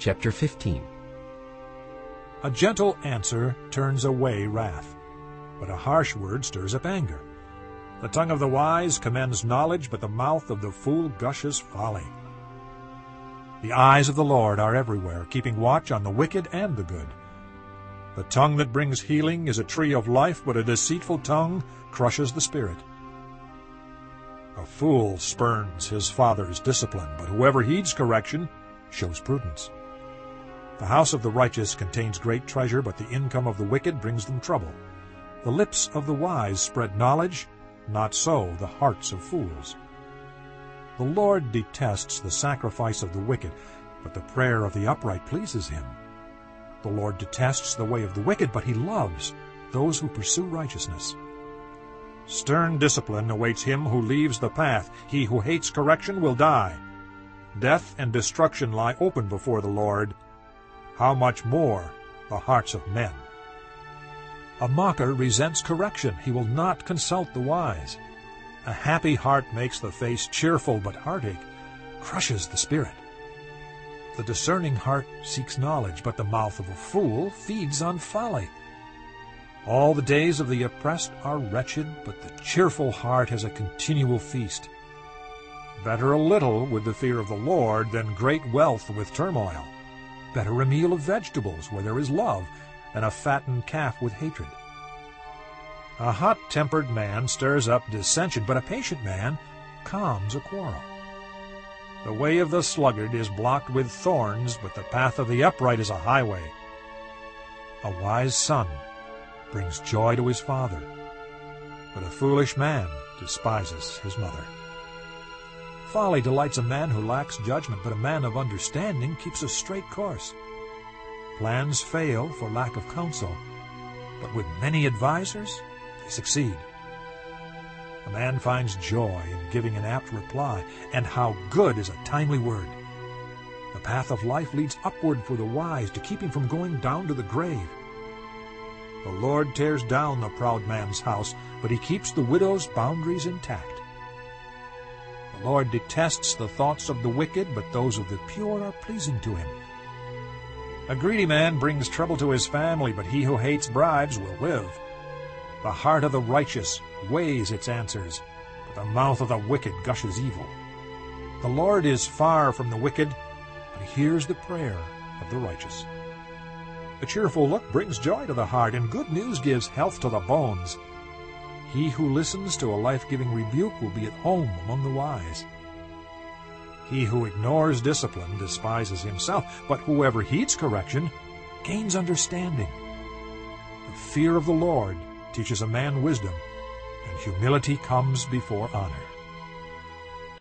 Chapter 15 A gentle answer turns away wrath, but a harsh word stirs up anger. The tongue of the wise commends knowledge, but the mouth of the fool gushes folly. The eyes of the Lord are everywhere, keeping watch on the wicked and the good. The tongue that brings healing is a tree of life, but a deceitful tongue crushes the spirit. A fool spurns his father's discipline, but whoever heeds correction shows prudence. The house of the righteous contains great treasure, but the income of the wicked brings them trouble. The lips of the wise spread knowledge, not so the hearts of fools. The Lord detests the sacrifice of the wicked, but the prayer of the upright pleases him. The Lord detests the way of the wicked, but he loves those who pursue righteousness. Stern discipline awaits him who leaves the path. He who hates correction will die. Death and destruction lie open before the Lord. How much more the hearts of men? A mocker resents correction. He will not consult the wise. A happy heart makes the face cheerful, but heartache crushes the spirit. The discerning heart seeks knowledge, but the mouth of a fool feeds on folly. All the days of the oppressed are wretched, but the cheerful heart has a continual feast. Better a little with the fear of the Lord than great wealth with turmoil. Better a meal of vegetables where there is love than a fattened calf with hatred. A hot-tempered man stirs up dissension, but a patient man calms a quarrel. The way of the sluggard is blocked with thorns, but the path of the upright is a highway. A wise son brings joy to his father, but a foolish man despises his mother. Folly delights a man who lacks judgment, but a man of understanding keeps a straight course. Plans fail for lack of counsel, but with many advisers they succeed. A man finds joy in giving an apt reply, and how good is a timely word. The path of life leads upward for the wise to keep him from going down to the grave. The Lord tears down the proud man's house, but he keeps the widow's boundaries intact. The Lord detests the thoughts of the wicked, but those of the pure are pleasing to him. A greedy man brings trouble to his family, but he who hates bribes will live. The heart of the righteous weighs its answers, but the mouth of the wicked gushes evil. The Lord is far from the wicked, but he hears the prayer of the righteous. A cheerful look brings joy to the heart, and good news gives health to the bones. He who listens to a life-giving rebuke will be at home among the wise. He who ignores discipline despises himself, but whoever heeds correction gains understanding. The fear of the Lord teaches a man wisdom, and humility comes before honor.